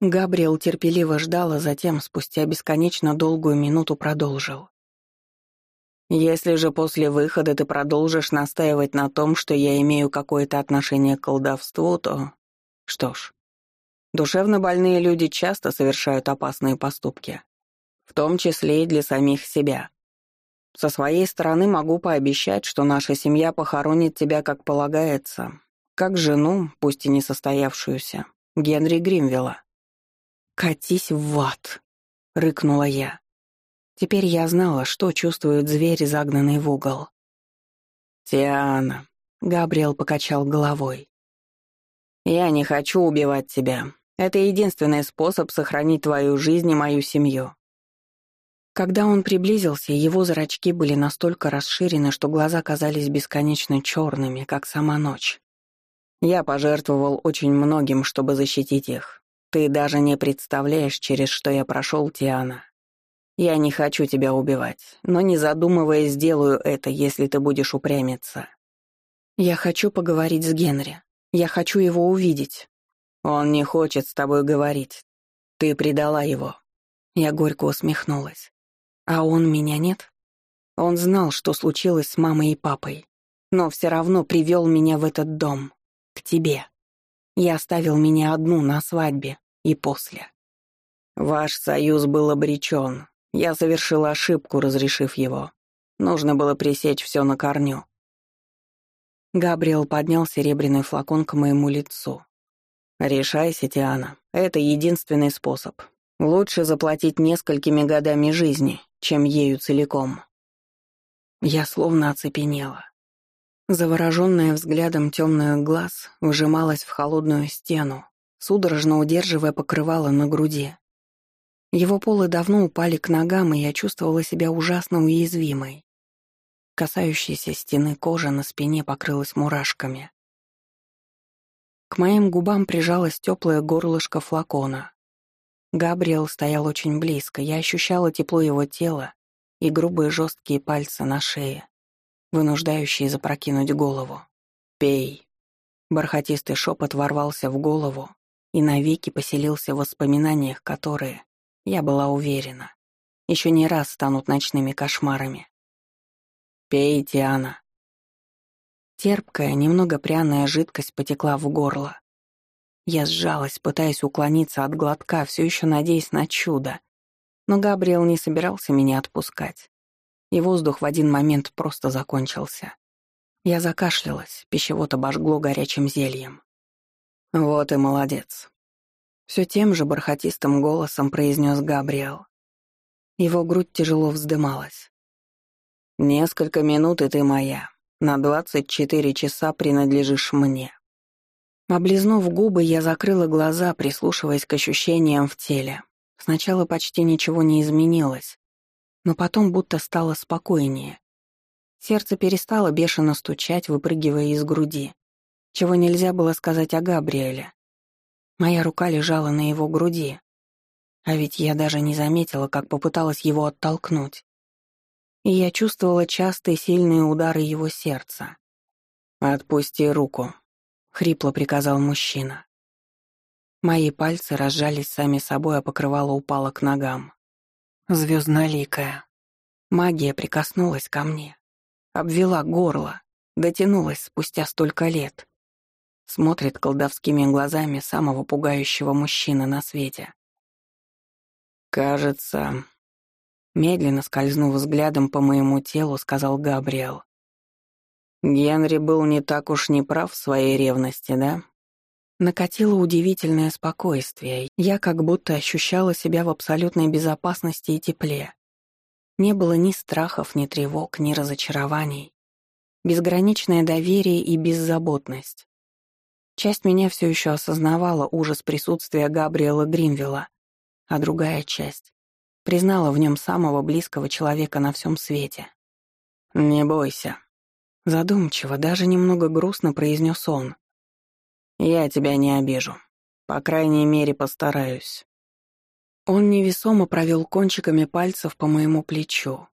Габриэл терпеливо ждал, а затем, спустя бесконечно долгую минуту, продолжил. «Если же после выхода ты продолжишь настаивать на том, что я имею какое-то отношение к колдовству, то... Что ж, душевно больные люди часто совершают опасные поступки, в том числе и для самих себя. Со своей стороны могу пообещать, что наша семья похоронит тебя как полагается, как жену, пусть и не состоявшуюся, Генри Гримвилла. «Катись в ад!» — рыкнула я. Теперь я знала, что чувствует зверь, загнанный в угол. «Тиана», — Габриэл покачал головой. «Я не хочу убивать тебя. Это единственный способ сохранить твою жизнь и мою семью. Когда он приблизился, его зрачки были настолько расширены, что глаза казались бесконечно черными, как сама ночь. Я пожертвовал очень многим, чтобы защитить их. Ты даже не представляешь, через что я прошел, Тиана. Я не хочу тебя убивать, но не задумываясь, сделаю это, если ты будешь упрямиться. Я хочу поговорить с Генри. Я хочу его увидеть. Он не хочет с тобой говорить. Ты предала его. Я горько усмехнулась. А он меня нет? Он знал, что случилось с мамой и папой, но все равно привел меня в этот дом, к тебе. И оставил меня одну на свадьбе и после. Ваш союз был обречен. Я совершил ошибку, разрешив его. Нужно было пресечь все на корню. Габриэл поднял серебряный флакон к моему лицу. «Решайся, Тиана. Это единственный способ. Лучше заплатить несколькими годами жизни, чем ею целиком. Я словно оцепенела. Завороженная взглядом темных глаз вжималась в холодную стену, судорожно удерживая покрывало на груди. Его полы давно упали к ногам, и я чувствовала себя ужасно уязвимой. Касающаяся стены кожа на спине покрылась мурашками. К моим губам прижалось теплое горлышко флакона. Габриэл стоял очень близко, я ощущала тепло его тела и грубые жесткие пальцы на шее, вынуждающие запрокинуть голову. «Пей». Бархатистый шепот ворвался в голову и навеки поселился в воспоминаниях, которые, я была уверена, еще не раз станут ночными кошмарами. «Пей, Тиана». Терпкая, немного пряная жидкость потекла в горло. Я сжалась, пытаясь уклониться от глотка, все еще надеясь на чудо. Но Габриэл не собирался меня отпускать. И воздух в один момент просто закончился. Я закашлялась, пищевод обожгло горячим зельем. «Вот и молодец», — все тем же бархатистым голосом произнес Габриэл. Его грудь тяжело вздымалась. «Несколько минут, и ты моя. На двадцать четыре часа принадлежишь мне». Облизнув губы, я закрыла глаза, прислушиваясь к ощущениям в теле. Сначала почти ничего не изменилось, но потом будто стало спокойнее. Сердце перестало бешено стучать, выпрыгивая из груди, чего нельзя было сказать о Габриэле. Моя рука лежала на его груди, а ведь я даже не заметила, как попыталась его оттолкнуть. И я чувствовала частые сильные удары его сердца. «Отпусти руку», — хрипло приказал мужчина. Мои пальцы разжались сами собой, а покрывало упало к ногам. Звездноликая. Магия прикоснулась ко мне. Обвела горло, дотянулась спустя столько лет. Смотрит колдовскими глазами самого пугающего мужчины на свете. «Кажется...» Медленно скользнув взглядом по моему телу, сказал Габриэл. Генри был не так уж не прав в своей ревности, да? Накатило удивительное спокойствие. Я как будто ощущала себя в абсолютной безопасности и тепле. Не было ни страхов, ни тревог, ни разочарований. Безграничное доверие и беззаботность. Часть меня все еще осознавала ужас присутствия Габриэла Гримвилла, а другая часть признала в нем самого близкого человека на всем свете. «Не бойся», Задумчиво, даже немного грустно произнес он. «Я тебя не обижу. По крайней мере, постараюсь». Он невесомо провел кончиками пальцев по моему плечу.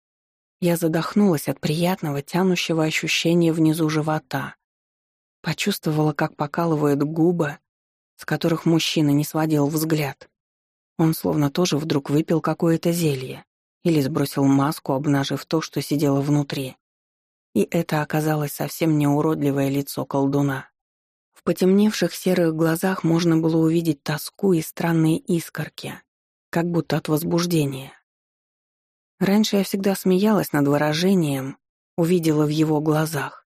Я задохнулась от приятного, тянущего ощущения внизу живота. Почувствовала, как покалывают губы, с которых мужчина не сводил взгляд. Он словно тоже вдруг выпил какое-то зелье или сбросил маску, обнажив то, что сидело внутри. И это оказалось совсем не уродливое лицо колдуна. В потемневших серых глазах можно было увидеть тоску и странные искорки, как будто от возбуждения. Раньше я всегда смеялась над выражением, увидела в его глазах.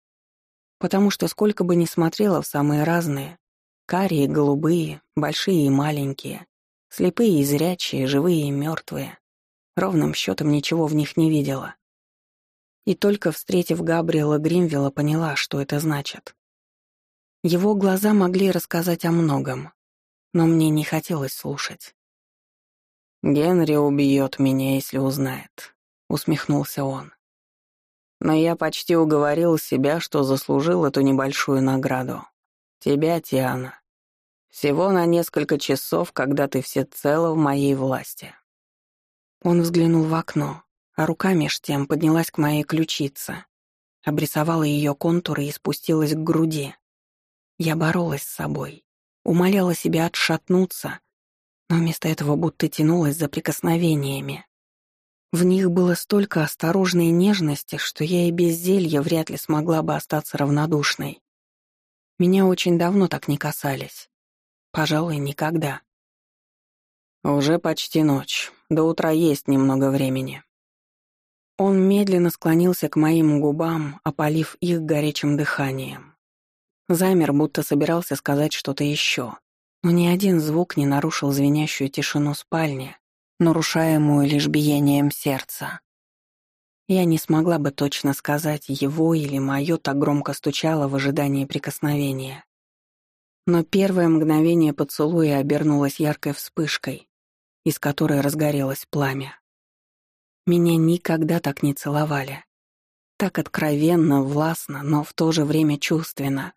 Потому что сколько бы ни смотрела в самые разные, карие, голубые, большие и маленькие, слепые и зрячие, живые и мертвые, ровным счетом ничего в них не видела. И только встретив Габриэла Гримвилла, поняла, что это значит. Его глаза могли рассказать о многом, но мне не хотелось слушать. «Генри убьет меня, если узнает», — усмехнулся он. «Но я почти уговорил себя, что заслужил эту небольшую награду. Тебя, Тиана. Всего на несколько часов, когда ты всецело в моей власти». Он взглянул в окно, а рука меж тем поднялась к моей ключице, обрисовала ее контуры и спустилась к груди. Я боролась с собой, умоляла себя отшатнуться — но вместо этого будто тянулась за прикосновениями. В них было столько осторожной нежности, что я и без зелья вряд ли смогла бы остаться равнодушной. Меня очень давно так не касались. Пожалуй, никогда. «Уже почти ночь. До утра есть немного времени». Он медленно склонился к моим губам, опалив их горячим дыханием. Замер, будто собирался сказать что-то еще. Но ни один звук не нарушил звенящую тишину спальни, нарушаемую лишь биением сердца. Я не смогла бы точно сказать, его или мое так громко стучало в ожидании прикосновения. Но первое мгновение поцелуя обернулось яркой вспышкой, из которой разгорелось пламя. Меня никогда так не целовали. Так откровенно, властно, но в то же время чувственно.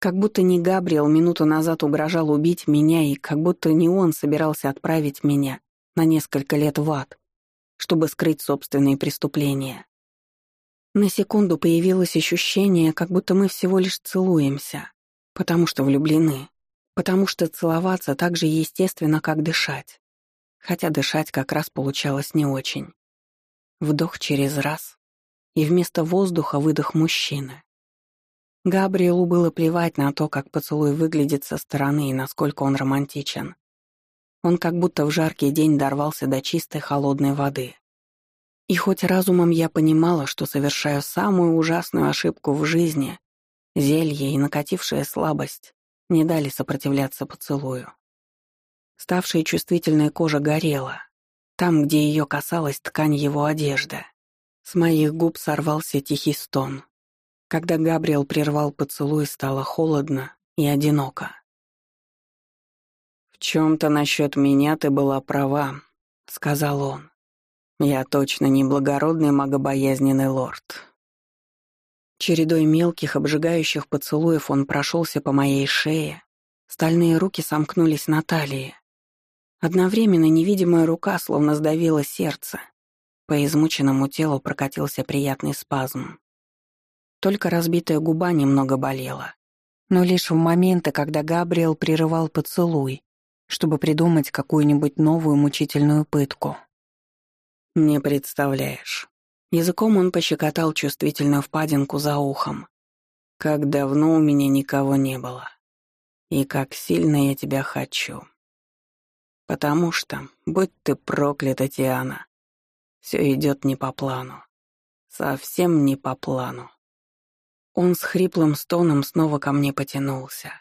Как будто не Габриэл минуту назад угрожал убить меня, и как будто не он собирался отправить меня на несколько лет в ад, чтобы скрыть собственные преступления. На секунду появилось ощущение, как будто мы всего лишь целуемся, потому что влюблены, потому что целоваться так же естественно, как дышать. Хотя дышать как раз получалось не очень. Вдох через раз, и вместо воздуха выдох мужчины. Габриэлу было плевать на то, как поцелуй выглядит со стороны и насколько он романтичен. Он как будто в жаркий день дорвался до чистой холодной воды. И хоть разумом я понимала, что совершаю самую ужасную ошибку в жизни, зелье и накатившая слабость не дали сопротивляться поцелую. Ставшая чувствительная кожа горела, там, где ее касалась ткань его одежды. С моих губ сорвался тихий стон, когда Габриэл прервал поцелуй, стало холодно и одиноко. «В чем-то насчет меня ты была права», — сказал он. «Я точно не благородный магобоязненный лорд». Чередой мелких, обжигающих поцелуев он прошелся по моей шее, стальные руки сомкнулись на талии. Одновременно невидимая рука словно сдавила сердце. По измученному телу прокатился приятный спазм. Только разбитая губа немного болела. Но лишь в моменты, когда Габриэл прерывал поцелуй, чтобы придумать какую-нибудь новую мучительную пытку. «Не представляешь». Языком он пощекотал чувствительную впадинку за ухом. «Как давно у меня никого не было. И как сильно я тебя хочу. Потому что, будь ты проклята, Тиана, все идет не по плану. Совсем не по плану. Он с хриплым стоном снова ко мне потянулся.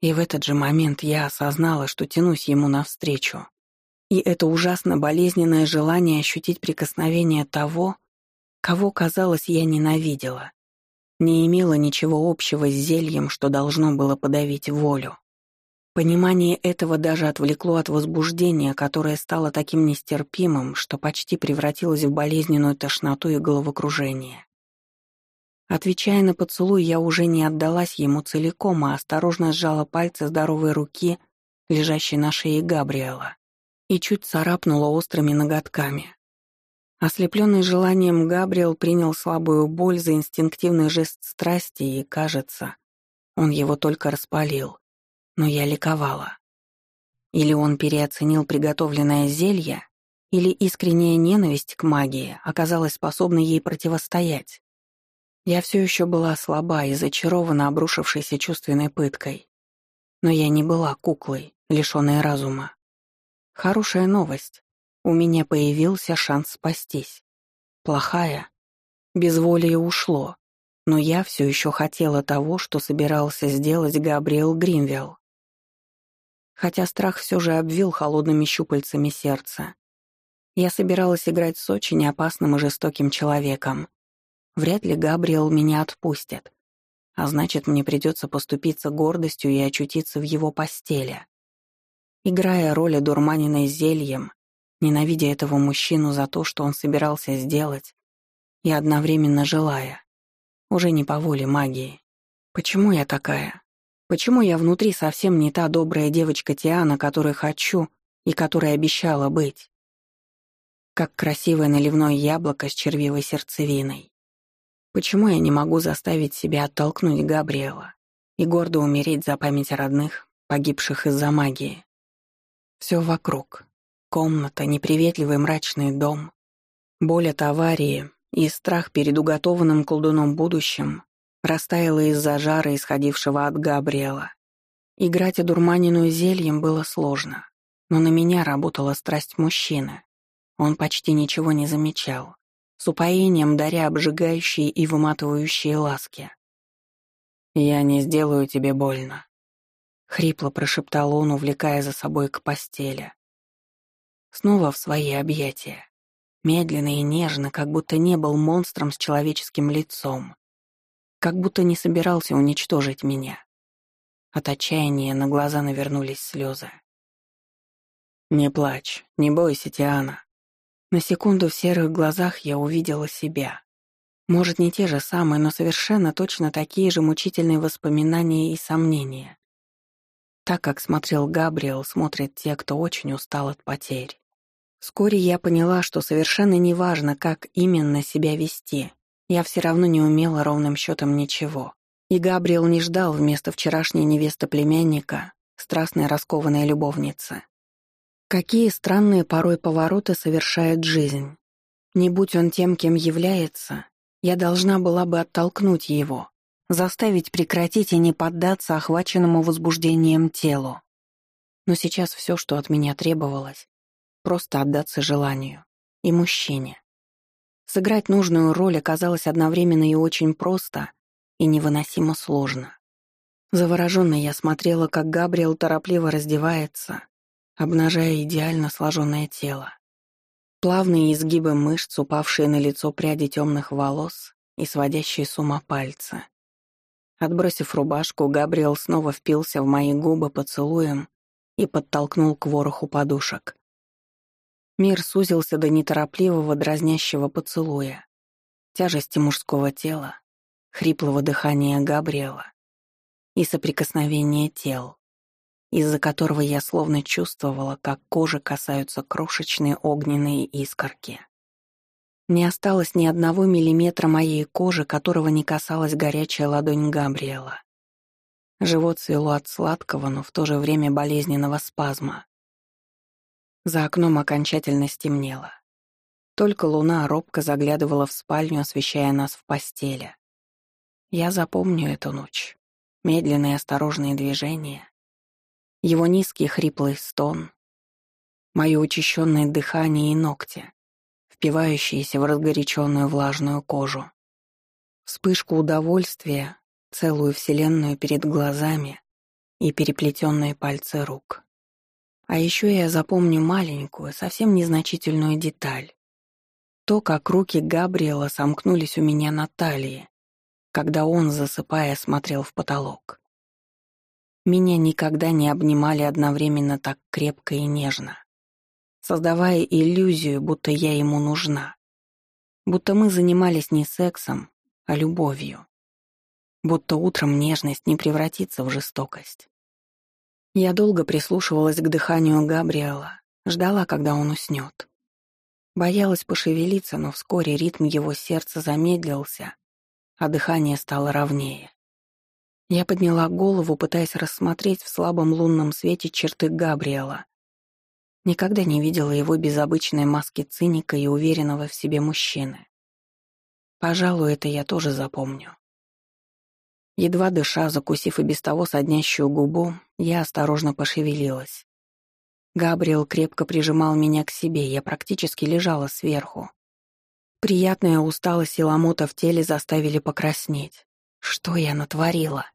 И в этот же момент я осознала, что тянусь ему навстречу. И это ужасно болезненное желание ощутить прикосновение того, кого, казалось, я ненавидела, не имело ничего общего с зельем, что должно было подавить волю. Понимание этого даже отвлекло от возбуждения, которое стало таким нестерпимым, что почти превратилось в болезненную тошноту и головокружение. Отвечая на поцелуй, я уже не отдалась ему целиком, а осторожно сжала пальцы здоровой руки лежащей на шее Габриэла, и чуть царапнула острыми ноготками. Ослепленный желанием, Габриэл принял слабую боль за инстинктивный жест страсти, и, кажется, он его только распалил. Но я ликовала. Или он переоценил приготовленное зелье, или искренняя ненависть к магии оказалась способной ей противостоять. Я все еще была слаба и зачарована обрушившейся чувственной пыткой. Но я не была куклой, лишенной разума. Хорошая новость. У меня появился шанс спастись. Плохая. Безволие ушло. Но я все еще хотела того, что собирался сделать Габриэл Гринвилл. Хотя страх все же обвил холодными щупальцами сердце. Я собиралась играть с очень опасным и жестоким человеком. Вряд ли Габриэл меня отпустит. А значит, мне придется поступиться гордостью и очутиться в его постели. Играя роль одурманенной зельем, ненавидя этого мужчину за то, что он собирался сделать, и одновременно желая. Уже не по воле магии. Почему я такая? Почему я внутри совсем не та добрая девочка Тиана, которой хочу и которой обещала быть? Как красивое наливное яблоко с червивой сердцевиной. Почему я не могу заставить себя оттолкнуть Габриэла и гордо умереть за память родных, погибших из-за магии? Все вокруг. Комната, неприветливый мрачный дом, боль от аварии и страх перед уготованным колдуном будущим растаяла из-за жара, исходившего от Габриэла. Играть одурманенную зельем было сложно, но на меня работала страсть мужчины. Он почти ничего не замечал с упоением даря обжигающие и выматывающие ласки. «Я не сделаю тебе больно», — хрипло прошептал он, увлекая за собой к постели. Снова в свои объятия. Медленно и нежно, как будто не был монстром с человеческим лицом. Как будто не собирался уничтожить меня. От отчаяния на глаза навернулись слезы. «Не плачь, не бойся, Тиана», на секунду в серых глазах я увидела себя. Может, не те же самые, но совершенно точно такие же мучительные воспоминания и сомнения. Так как смотрел Габриэл, смотрят те, кто очень устал от потерь. Вскоре я поняла, что совершенно неважно, как именно себя вести. Я все равно не умела ровным счетом ничего. И Габриэл не ждал вместо вчерашней невесты племянника, страстной раскованной любовницы. Какие странные порой повороты совершает жизнь. Не будь он тем, кем является, я должна была бы оттолкнуть его, заставить прекратить и не поддаться охваченному возбуждением телу. Но сейчас все, что от меня требовалось, просто отдаться желанию. И мужчине. Сыграть нужную роль оказалось одновременно и очень просто, и невыносимо сложно. Завороженно я смотрела, как Габриэл торопливо раздевается, обнажая идеально сложенное тело. Плавные изгибы мышц, упавшие на лицо пряди темных волос и сводящие с ума пальцы. Отбросив рубашку, Габриэл снова впился в мои губы поцелуем и подтолкнул к вороху подушек. Мир сузился до неторопливого дразнящего поцелуя, тяжести мужского тела, хриплого дыхания Габриэла и соприкосновения тел из-за которого я словно чувствовала, как кожи касаются крошечные огненные искорки. Не осталось ни одного миллиметра моей кожи, которого не касалась горячая ладонь Габриэла. Живот свело от сладкого, но в то же время болезненного спазма. За окном окончательно стемнело. Только луна робко заглядывала в спальню, освещая нас в постели. Я запомню эту ночь. Медленные осторожные движения, его низкий хриплый стон, мое учащенное дыхание и ногти, впивающиеся в разгоряченную влажную кожу. Вспышку удовольствия, целую вселенную перед глазами и переплетенные пальцы рук. А еще я запомню маленькую, совсем незначительную деталь. То, как руки Габриэла сомкнулись у меня на талии, когда он, засыпая, смотрел в потолок. Меня никогда не обнимали одновременно так крепко и нежно, создавая иллюзию, будто я ему нужна. Будто мы занимались не сексом, а любовью. Будто утром нежность не превратится в жестокость. Я долго прислушивалась к дыханию Габриэла, ждала, когда он уснет. Боялась пошевелиться, но вскоре ритм его сердца замедлился, а дыхание стало ровнее. Я подняла голову, пытаясь рассмотреть в слабом лунном свете черты Габриэла. Никогда не видела его без обычной маски циника и уверенного в себе мужчины. Пожалуй, это я тоже запомню. Едва дыша, закусив и без того соднящую губу, я осторожно пошевелилась. Габриэл крепко прижимал меня к себе, я практически лежала сверху. Приятная усталость и ломота в теле заставили покраснеть. Что я натворила?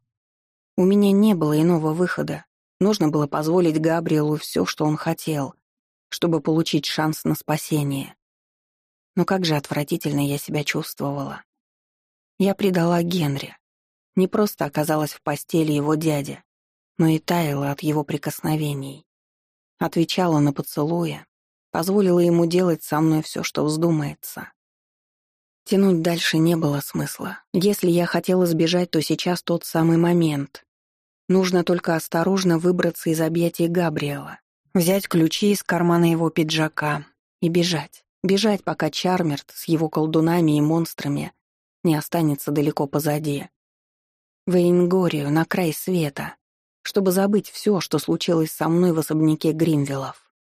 У меня не было иного выхода. Нужно было позволить Габриэлу все, что он хотел, чтобы получить шанс на спасение. Но как же отвратительно я себя чувствовала. Я предала Генри. Не просто оказалась в постели его дядя, но и таяла от его прикосновений. Отвечала на поцелуя, позволила ему делать со мной все, что вздумается. Тянуть дальше не было смысла. Если я хотела сбежать, то сейчас тот самый момент. Нужно только осторожно выбраться из объятий Габриэла, взять ключи из кармана его пиджака и бежать. Бежать, пока Чармерт с его колдунами и монстрами не останется далеко позади. В Эйнгорию, на край света, чтобы забыть все, что случилось со мной в особняке Гримвиллов.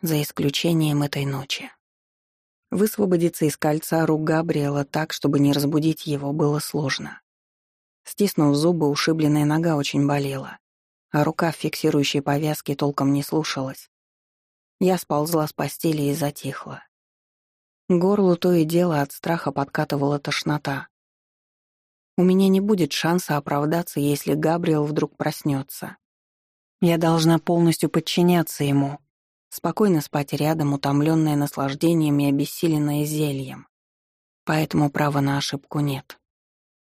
За исключением этой ночи. Высвободиться из кольца рук Габриэла так, чтобы не разбудить его, было сложно. Стиснув зубы, ушибленная нога очень болела, а рука в фиксирующей повязке толком не слушалась. Я сползла с постели и затихла. Горлу то и дело от страха подкатывала тошнота. У меня не будет шанса оправдаться, если Габриэл вдруг проснется. Я должна полностью подчиняться ему, спокойно спать рядом, утомленная наслаждением и обессиленная зельем. Поэтому права на ошибку нет.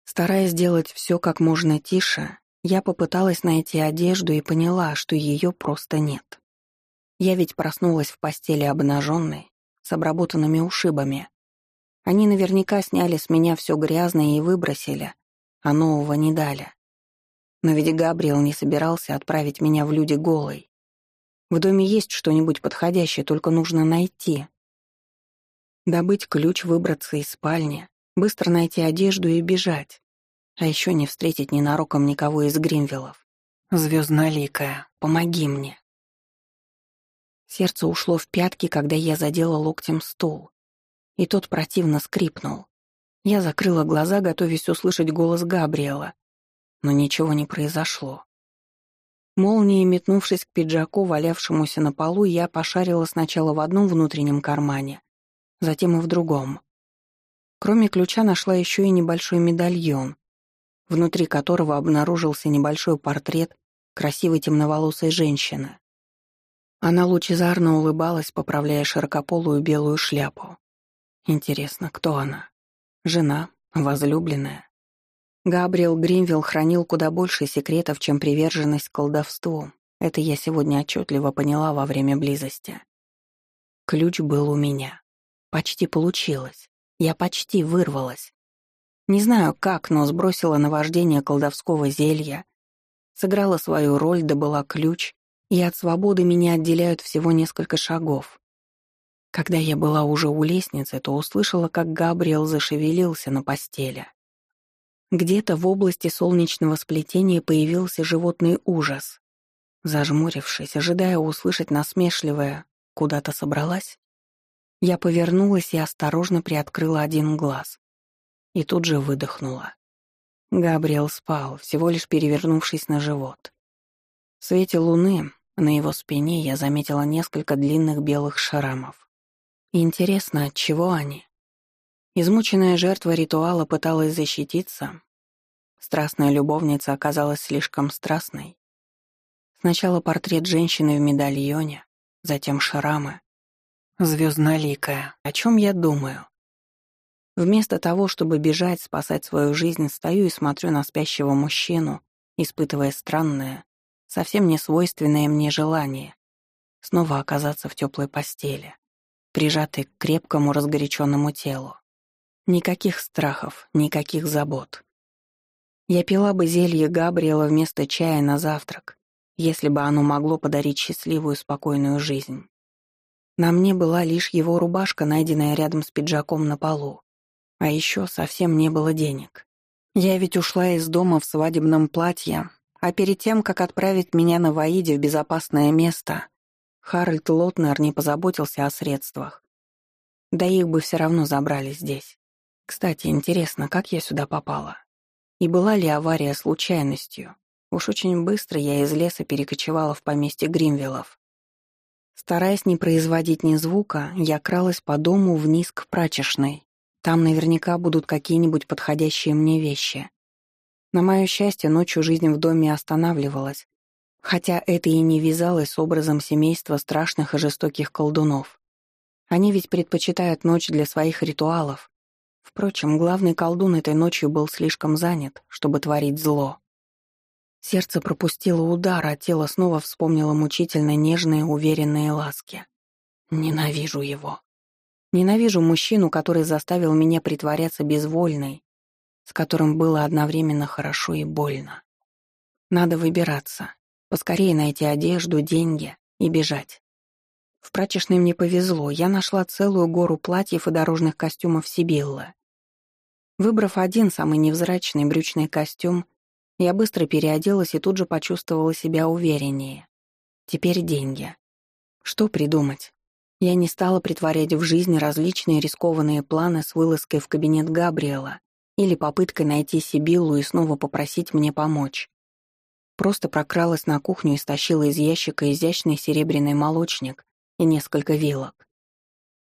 Стараясь сделать все как можно тише, я попыталась найти одежду и поняла, что ее просто нет. Я ведь проснулась в постели обнаженной, с обработанными ушибами. Они наверняка сняли с меня все грязное и выбросили, а нового не дали. Но ведь Габриэл не собирался отправить меня в люди голой. В доме есть что-нибудь подходящее, только нужно найти. Добыть ключ, выбраться из спальни, быстро найти одежду и бежать. А еще не встретить ненароком никого из Гримвиллов. Звездноликая, помоги мне. Сердце ушло в пятки, когда я задела локтем стул. И тот противно скрипнул. Я закрыла глаза, готовясь услышать голос Габриэла. Но ничего не произошло. Молнией метнувшись к пиджаку, валявшемуся на полу, я пошарила сначала в одном внутреннем кармане, затем и в другом. Кроме ключа нашла еще и небольшой медальон, внутри которого обнаружился небольшой портрет красивой темноволосой женщины. Она лучезарно улыбалась, поправляя широкополую белую шляпу. Интересно, кто она? Жена? Возлюбленная? Габриэл Гринвилл хранил куда больше секретов, чем приверженность колдовству. Это я сегодня отчетливо поняла во время близости. Ключ был у меня. Почти получилось. Я почти вырвалась. Не знаю как, но сбросила наваждение колдовского зелья, сыграла свою роль, добыла ключ, и от свободы меня отделяют всего несколько шагов. Когда я была уже у лестницы, то услышала, как Габриэл зашевелился на постели. Где-то в области солнечного сплетения появился животный ужас. Зажмурившись, ожидая услышать насмешливое «куда-то собралась», я повернулась и осторожно приоткрыла один глаз и тут же выдохнула. Габриэл спал, всего лишь перевернувшись на живот. В свете луны на его спине я заметила несколько длинных белых шрамов. Интересно, от чего они? Измученная жертва ритуала пыталась защититься. Страстная любовница оказалась слишком страстной. Сначала портрет женщины в медальоне, затем шрамы. Звездноликая. О чем я думаю? Вместо того, чтобы бежать, спасать свою жизнь, стою и смотрю на спящего мужчину, испытывая странное, совсем не свойственное мне желание снова оказаться в теплой постели, прижатый к крепкому разгоряченному телу. Никаких страхов, никаких забот. Я пила бы зелье Габриэла вместо чая на завтрак если бы оно могло подарить счастливую, спокойную жизнь. На мне была лишь его рубашка, найденная рядом с пиджаком на полу. А еще совсем не было денег. Я ведь ушла из дома в свадебном платье, а перед тем, как отправить меня на Ваиде в безопасное место, Харальд Лотнер не позаботился о средствах. Да их бы все равно забрали здесь. Кстати, интересно, как я сюда попала? И была ли авария случайностью? Уж очень быстро я из леса перекочевала в поместье Гримвиллов. Стараясь не производить ни звука, я кралась по дому вниз к прачечной. Там наверняка будут какие-нибудь подходящие мне вещи. На мое счастье, ночью жизнь в доме останавливалась, хотя это и не вязалось с образом семейства страшных и жестоких колдунов. Они ведь предпочитают ночь для своих ритуалов. Впрочем, главный колдун этой ночью был слишком занят, чтобы творить зло. Сердце пропустило удар, а тело снова вспомнило мучительно нежные, уверенные ласки. Ненавижу его. Ненавижу мужчину, который заставил меня притворяться безвольной, с которым было одновременно хорошо и больно. Надо выбираться, поскорее найти одежду, деньги и бежать. В прачечной мне повезло, я нашла целую гору платьев и дорожных костюмов Сибиллы. Выбрав один, самый невзрачный брючный костюм, я быстро переоделась и тут же почувствовала себя увереннее. Теперь деньги. Что придумать? Я не стала притворять в жизни различные рискованные планы с вылазкой в кабинет Габриэла или попыткой найти Сибиллу и снова попросить мне помочь. Просто прокралась на кухню и стащила из ящика изящный серебряный молочник и несколько вилок.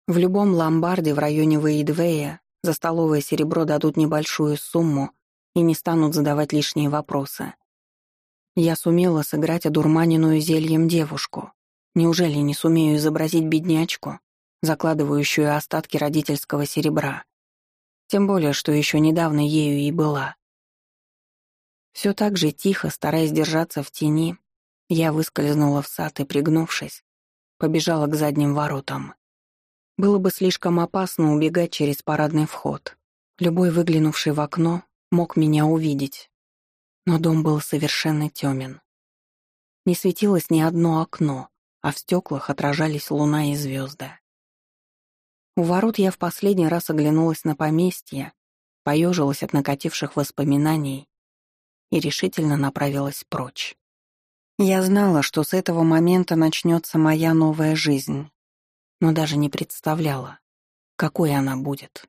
В любом ломбарде в районе Вейдвея за столовое серебро дадут небольшую сумму и не станут задавать лишние вопросы. Я сумела сыграть одурманенную зельем девушку. Неужели не сумею изобразить беднячку, закладывающую остатки родительского серебра? Тем более, что еще недавно ею и была. Все так же тихо, стараясь держаться в тени, я выскользнула в сад и, пригнувшись, побежала к задним воротам. Было бы слишком опасно убегать через парадный вход. Любой выглянувший в окно мог меня увидеть. Но дом был совершенно темен. Не светилось ни одно окно, а в стеклах отражались луна и звезды. У ворот я в последний раз оглянулась на поместье, поежилась от накативших воспоминаний и решительно направилась прочь. Я знала, что с этого момента начнется моя новая жизнь, но даже не представляла, какой она будет.